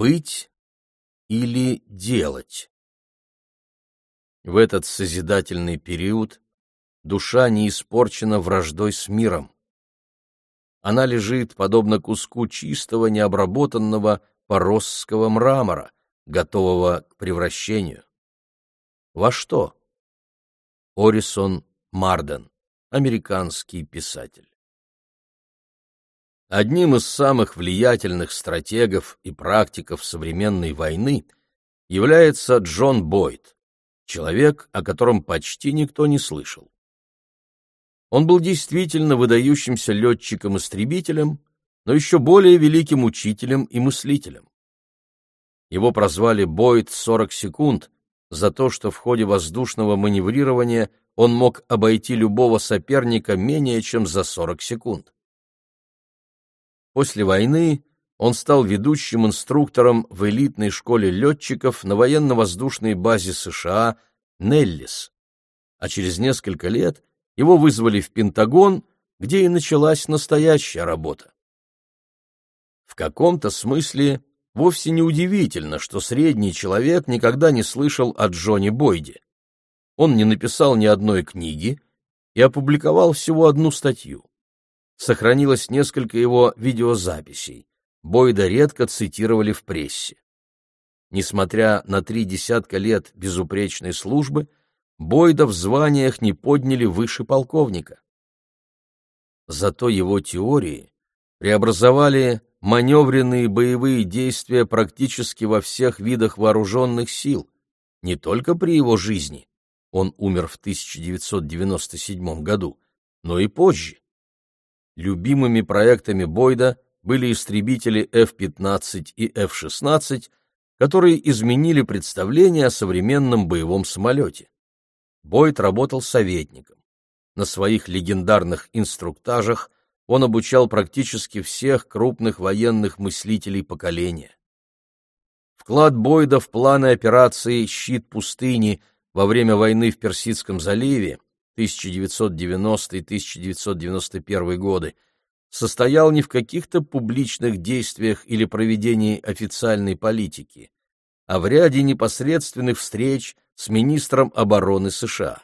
Быть или делать? В этот созидательный период душа не испорчена враждой с миром. Она лежит, подобно куску чистого, необработанного поросского мрамора, готового к превращению. Во что? Орисон Марден, американский писатель. Одним из самых влиятельных стратегов и практиков современной войны является Джон Бойд, человек, о котором почти никто не слышал. Он был действительно выдающимся летчиком-истребителем, но еще более великим учителем и мыслителем. Его прозвали Бойд 40 секунд за то, что в ходе воздушного маневрирования он мог обойти любого соперника менее чем за 40 секунд. После войны он стал ведущим инструктором в элитной школе летчиков на военно-воздушной базе США Неллис, а через несколько лет его вызвали в Пентагон, где и началась настоящая работа. В каком-то смысле вовсе не удивительно, что средний человек никогда не слышал о Джоне Бойде. Он не написал ни одной книги и опубликовал всего одну статью. Сохранилось несколько его видеозаписей. Бойда редко цитировали в прессе. Несмотря на три десятка лет безупречной службы, Бойда в званиях не подняли выше полковника. Зато его теории преобразовали маневренные боевые действия практически во всех видах вооруженных сил, не только при его жизни, он умер в 1997 году, но и позже. Любимыми проектами Бойда были истребители F-15 и F-16, которые изменили представление о современном боевом самолете. Бойд работал советником. На своих легендарных инструктажах он обучал практически всех крупных военных мыслителей поколения. Вклад Бойда в планы операции «Щит пустыни» во время войны в Персидском заливе 1990-1991 годы состоял не в каких-то публичных действиях или проведении официальной политики, а в ряде непосредственных встреч с министром обороны США.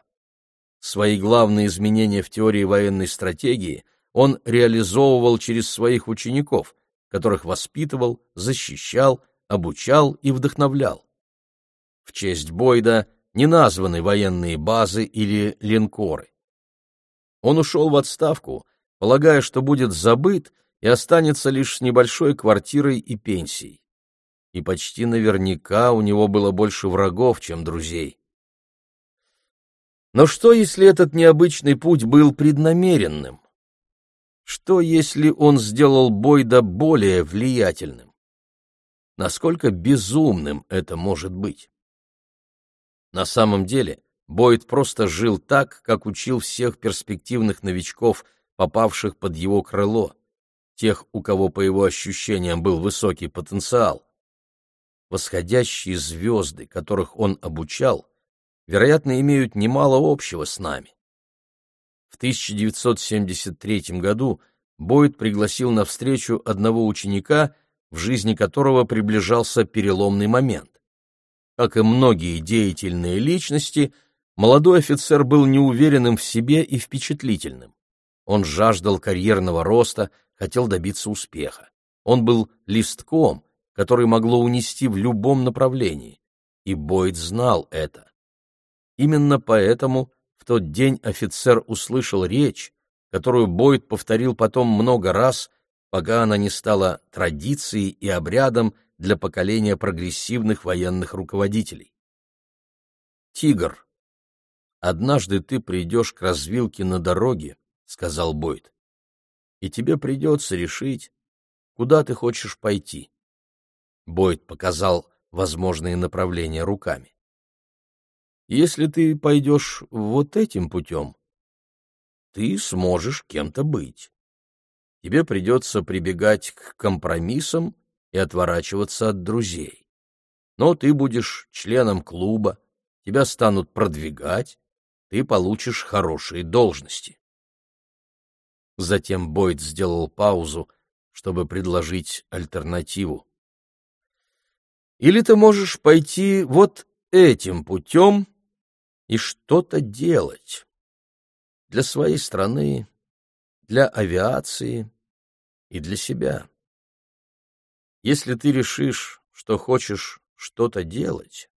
Свои главные изменения в теории военной стратегии он реализовывал через своих учеников, которых воспитывал, защищал, обучал и вдохновлял. В честь Бойда не названы военные базы или линкоры. Он ушел в отставку, полагая, что будет забыт и останется лишь с небольшой квартирой и пенсией и почти наверняка у него было больше врагов, чем друзей. Но что, если этот необычный путь был преднамеренным? Что, если он сделал Бойда более влиятельным? Насколько безумным это может быть? На самом деле, Бойд просто жил так, как учил всех перспективных новичков, попавших под его крыло, тех, у кого, по его ощущениям, был высокий потенциал восходящие звезды, которых он обучал, вероятно, имеют немало общего с нами. В 1973 году Бойд пригласил на встречу одного ученика, в жизни которого приближался переломный момент. Как и многие деятельные личности, молодой офицер был неуверенным в себе и впечатлительным. Он жаждал карьерного роста, хотел добиться успеха. Он был листком, который могло унести в любом направлении, и Бойд знал это. Именно поэтому в тот день офицер услышал речь, которую Бойд повторил потом много раз, пока она не стала традицией и обрядом для поколения прогрессивных военных руководителей. «Тигр, однажды ты придешь к развилке на дороге, — сказал Бойд, — и тебе придется решить, куда ты хочешь пойти. Бойд показал возможные направления руками. Если ты пойдешь вот этим путем, ты сможешь кем-то быть. Тебе придется прибегать к компромиссам и отворачиваться от друзей. Но ты будешь членом клуба, тебя станут продвигать, ты получишь хорошие должности. Затем Бойд сделал паузу, чтобы предложить альтернативу. Или ты можешь пойти вот этим путем и что-то делать для своей страны, для авиации и для себя. Если ты решишь, что хочешь что-то делать,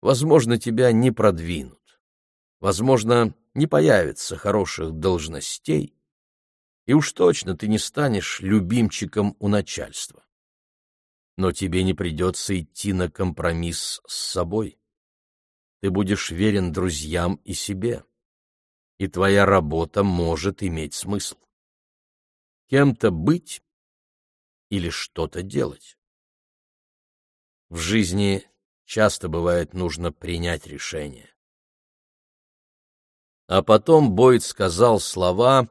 возможно, тебя не продвинут, возможно, не появится хороших должностей, и уж точно ты не станешь любимчиком у начальства. Но тебе не придется идти на компромисс с собой. Ты будешь верен друзьям и себе, и твоя работа может иметь смысл. Кем-то быть или что-то делать. В жизни часто бывает нужно принять решение. А потом Бойд сказал слова,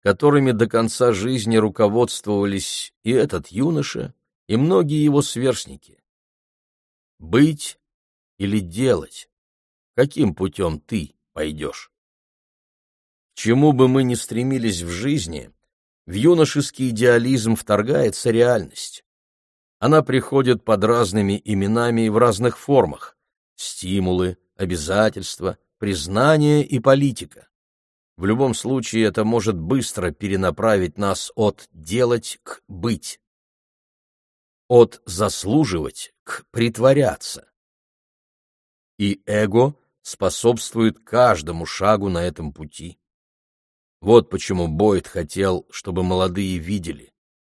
которыми до конца жизни руководствовались и этот юноша, и многие его сверстники. Быть или делать? Каким путем ты пойдешь? Чему бы мы ни стремились в жизни, в юношеский идеализм вторгается реальность. Она приходит под разными именами и в разных формах — стимулы, обязательства, признание и политика. В любом случае это может быстро перенаправить нас от «делать» к «быть», от «заслуживать» к «притворяться». И эго способствует каждому шагу на этом пути. Вот почему Бойд хотел, чтобы молодые видели,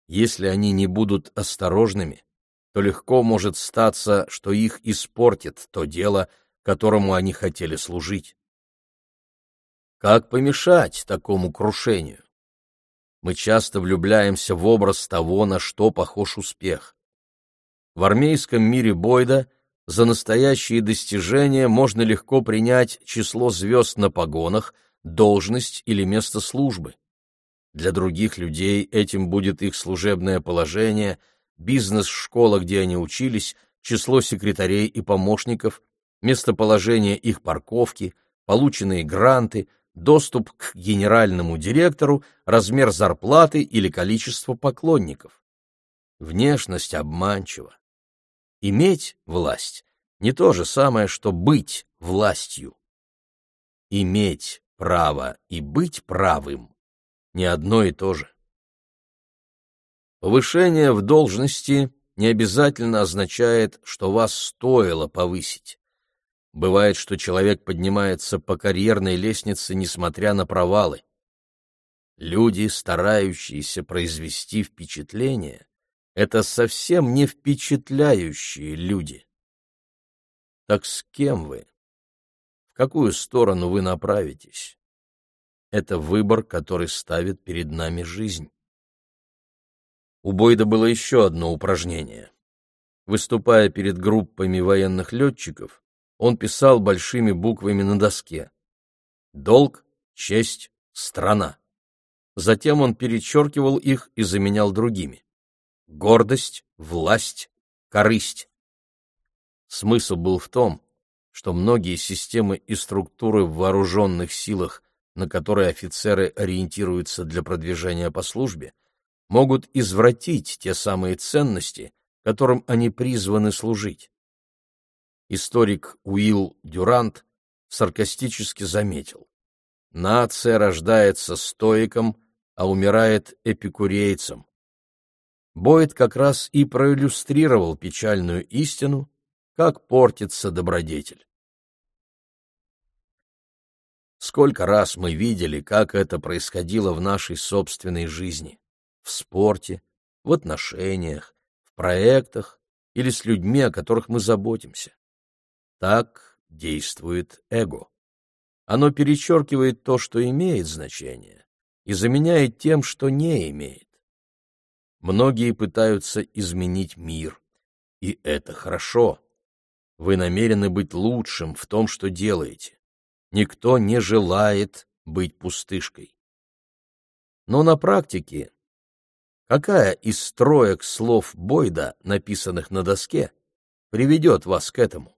если они не будут осторожными, то легко может статься, что их испортит то дело, которому они хотели служить. Как помешать такому крушению? Мы часто влюбляемся в образ того, на что похож успех. В армейском мире Бойда за настоящие достижения можно легко принять число звезд на погонах, должность или место службы. Для других людей этим будет их служебное положение, бизнес-школа, где они учились, число секретарей и помощников, местоположение их парковки, полученные гранты, доступ к генеральному директору, размер зарплаты или количество поклонников. Внешность обманчива. Иметь власть не то же самое, что быть властью. Иметь право и быть правым не одно и то же. Повышение в должности не обязательно означает, что вас стоило повысить. Бывает, что человек поднимается по карьерной лестнице, несмотря на провалы. Люди, старающиеся произвести впечатление, это совсем не впечатляющие люди. Так с кем вы? Какую сторону вы направитесь? Это выбор, который ставит перед нами жизнь. У Бойда было еще одно упражнение. Выступая перед группами военных летчиков, он писал большими буквами на доске «Долг, честь, страна». Затем он перечеркивал их и заменял другими гордость, власть, корысть. Смысл был в том, что многие системы и структуры в вооруженных силах, на которые офицеры ориентируются для продвижения по службе, могут извратить те самые ценности, которым они призваны служить. Историк Уилл Дюрант саркастически заметил, нация рождается стоиком, а умирает эпикурейцем. Бойд как раз и проиллюстрировал печальную истину, как портится добродетель. Сколько раз мы видели, как это происходило в нашей собственной жизни, в спорте, в отношениях, в проектах или с людьми, о которых мы заботимся. Так действует эго. Оно перечеркивает то, что имеет значение, и заменяет тем, что не имеет. Многие пытаются изменить мир, и это хорошо. Вы намерены быть лучшим в том, что делаете. Никто не желает быть пустышкой. Но на практике какая из строек слов Бойда, написанных на доске, приведет вас к этому?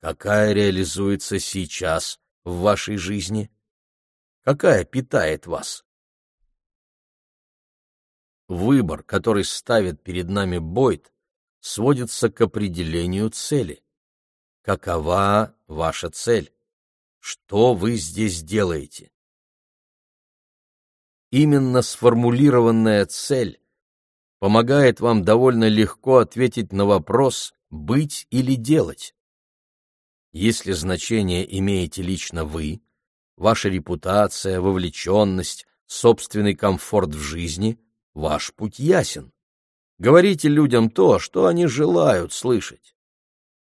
Какая реализуется сейчас в вашей жизни? Какая питает вас? Выбор, который ставит перед нами Бойд, сводится к определению цели. Какова ваша цель? Что вы здесь делаете? Именно сформулированная цель помогает вам довольно легко ответить на вопрос «быть или делать». Если значение имеете лично вы, ваша репутация, вовлеченность, собственный комфорт в жизни, ваш путь ясен. Говорите людям то, что они желают слышать.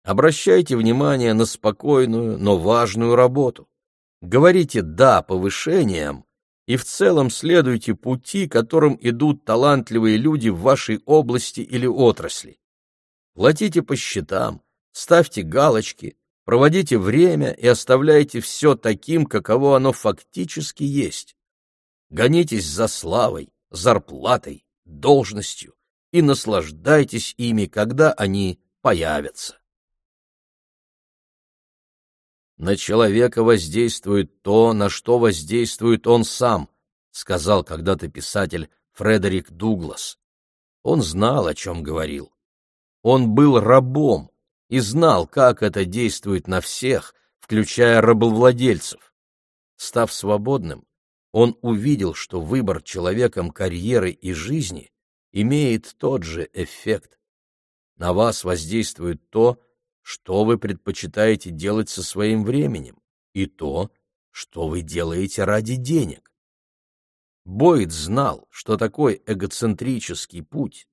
Обращайте внимание на спокойную, но важную работу. Говорите «да» повышениям и в целом следуйте пути, которым идут талантливые люди в вашей области или отрасли. Платите по счетам, ставьте галочки, проводите время и оставляйте все таким, каково оно фактически есть. Гонитесь за славой, зарплатой, должностью и наслаждайтесь ими, когда они появятся. На человека воздействует то, на что воздействует он сам, сказал когда-то писатель Фредерик Дуглас. Он знал, о чем говорил. Он был рабом и знал, как это действует на всех, включая рабовладельцев. Став свободным, он увидел, что выбор человеком карьеры и жизни имеет тот же эффект. На вас воздействует то, что вы предпочитаете делать со своим временем, и то, что вы делаете ради денег. Бойд знал, что такой эгоцентрический путь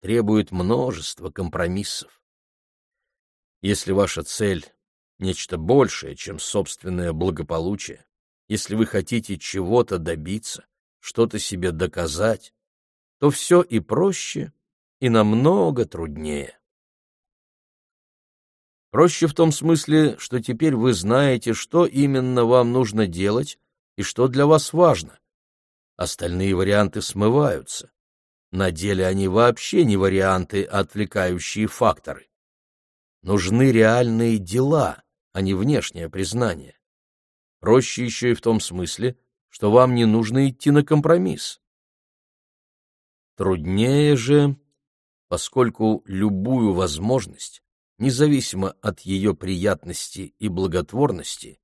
требует множества компромиссов. Если ваша цель — нечто большее, чем собственное благополучие, если вы хотите чего-то добиться, что-то себе доказать, то все и проще, и намного труднее. Проще в том смысле, что теперь вы знаете, что именно вам нужно делать и что для вас важно. Остальные варианты смываются. На деле они вообще не варианты, а отвлекающие факторы. Нужны реальные дела, а не внешнее признание. Проще еще и в том смысле, что вам не нужно идти на компромисс. Труднее же, поскольку любую возможность независимо от ее приятности и благотворности,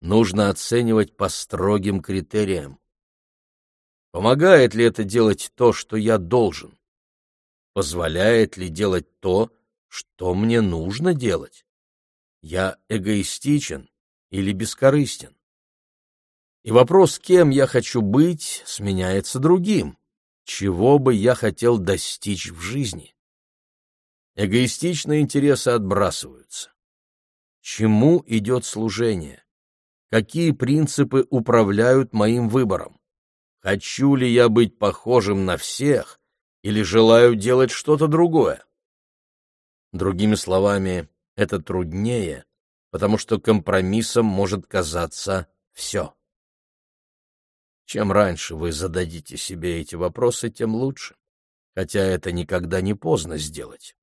нужно оценивать по строгим критериям. Помогает ли это делать то, что я должен? Позволяет ли делать то, что мне нужно делать? Я эгоистичен или бескорыстен? И вопрос, кем я хочу быть, сменяется другим. Чего бы я хотел достичь в жизни? Эгоистичные интересы отбрасываются. Чему идет служение? Какие принципы управляют моим выбором? Хочу ли я быть похожим на всех или желаю делать что-то другое? Другими словами, это труднее, потому что компромиссом может казаться все. Чем раньше вы зададите себе эти вопросы, тем лучше, хотя это никогда не поздно сделать.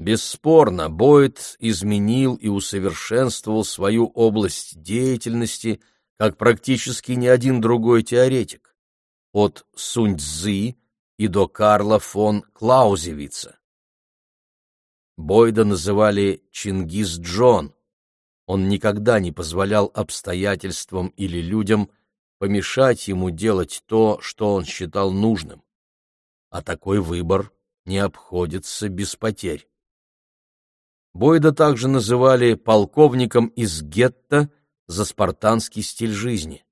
Бесспорно, Бойд изменил и усовершенствовал свою область деятельности, как практически ни один другой теоретик, от Сунь-Цзы и до Карла фон Клаузевица. Бойда называли Чингис-Джон. Он никогда не позволял обстоятельствам или людям помешать ему делать то, что он считал нужным. А такой выбор не обходится без потерь. Бойда также называли полковником из гетто за спартанский стиль жизни.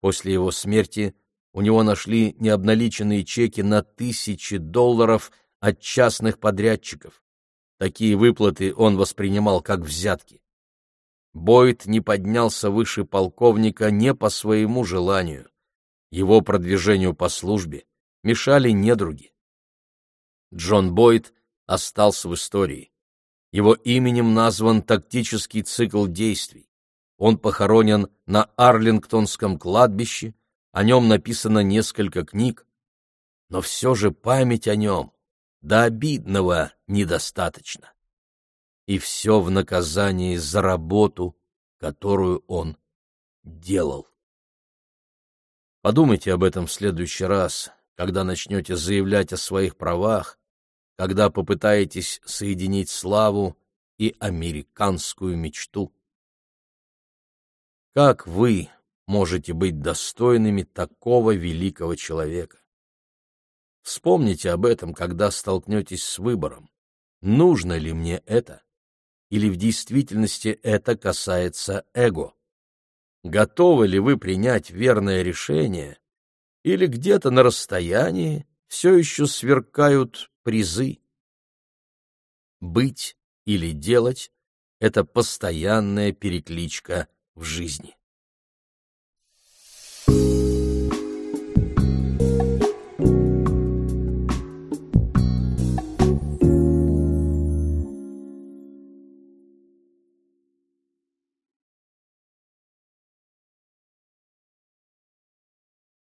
После его смерти у него нашли необналиченные чеки на тысячи долларов от частных подрядчиков. Такие выплаты он воспринимал как взятки. Бойд не поднялся выше полковника не по своему желанию. Его продвижению по службе мешали недруги. Джон Бойд остался в истории. Его именем назван тактический цикл действий. Он похоронен на Арлингтонском кладбище, о нем написано несколько книг, но все же память о нем до обидного недостаточно. И все в наказании за работу, которую он делал. Подумайте об этом в следующий раз, когда начнете заявлять о своих правах, когда попытаетесь соединить славу и американскую мечту. Как вы можете быть достойными такого великого человека? Вспомните об этом, когда столкнетесь с выбором. Нужно ли мне это? Или в действительности это касается эго? Готовы ли вы принять верное решение? Или где-то на расстоянии все еще сверкают призы? Быть или делать — это постоянная перекличка в жизни.